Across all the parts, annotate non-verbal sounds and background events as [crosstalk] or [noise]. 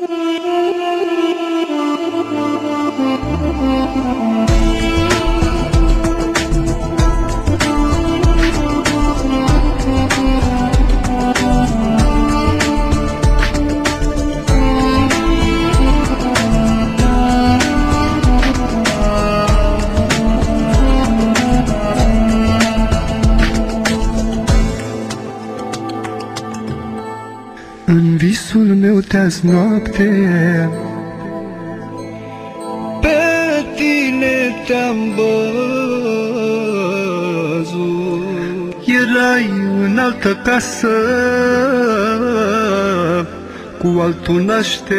Yeah. [laughs] În visul meu te-azi noapte. Pe tine te-am văzut. Erai în altă casă Cu altul așternut.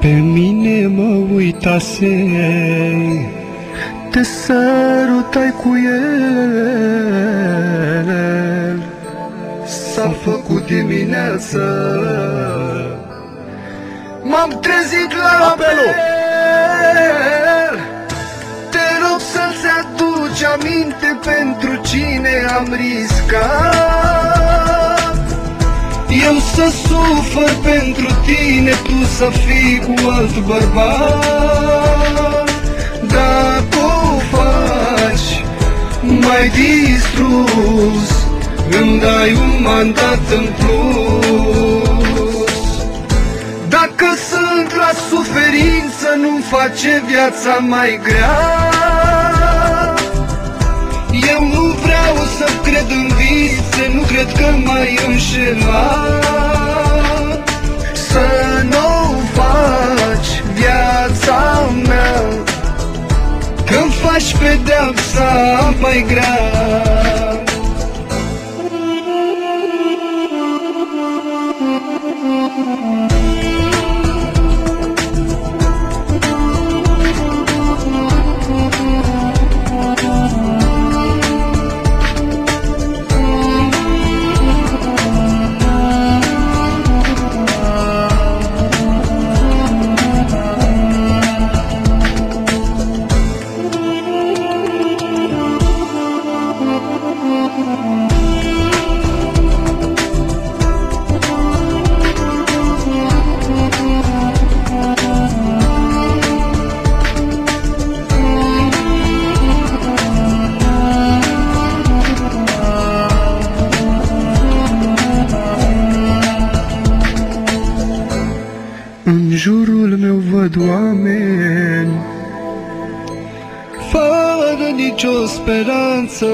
Pe mine mă uitase. Te sărutai cu el dimineață. M-am trezit la Apelul! apel Te rog să-ți aduci aminte Pentru cine am riscat. Eu să sufăr pentru tine Tu să fii cu alt bărbat. Dacă o faci mai distrus Îmi dai un mandat în plus. Dacă sunt la suferință Nu-mi face viața mai grea. Eu nu vreau să cred în vise Nu cred că mai înșelat. Să nu faci viața mea Că-mi faci pedeapsa mai grea În văd oameni. Fără nicio speranță.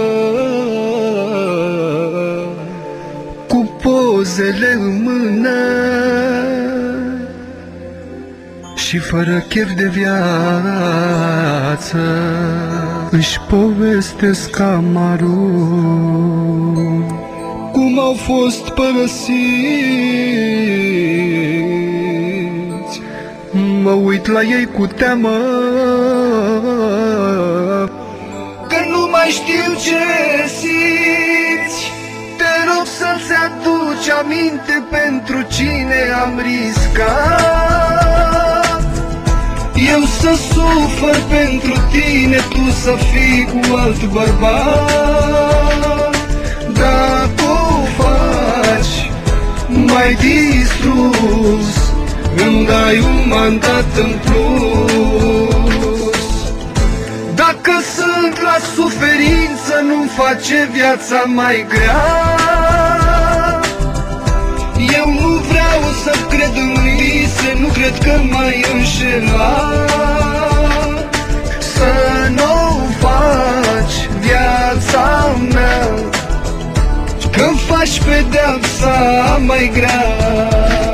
Cu pozele în mână. Și fără chef de viață. Își povestesc amarul Cum au fost părăsiți uit la ei cu teamă. Că nu mai știu ce simți. Te rog să-ți aduci aminte Pentru cine am riscat. Eu să sufăr pentru tine Tu să fii cu alt bărbat. Dacă o faci mai distrus Îmi dai un mandat în plus. Dacă sunt la suferință Nu-mi face viața mai grea. Eu nu vreau să cred în vise Nu cred că mai înșelat. Să nu faci viața mea Că-mi faci pedeapsa mai grea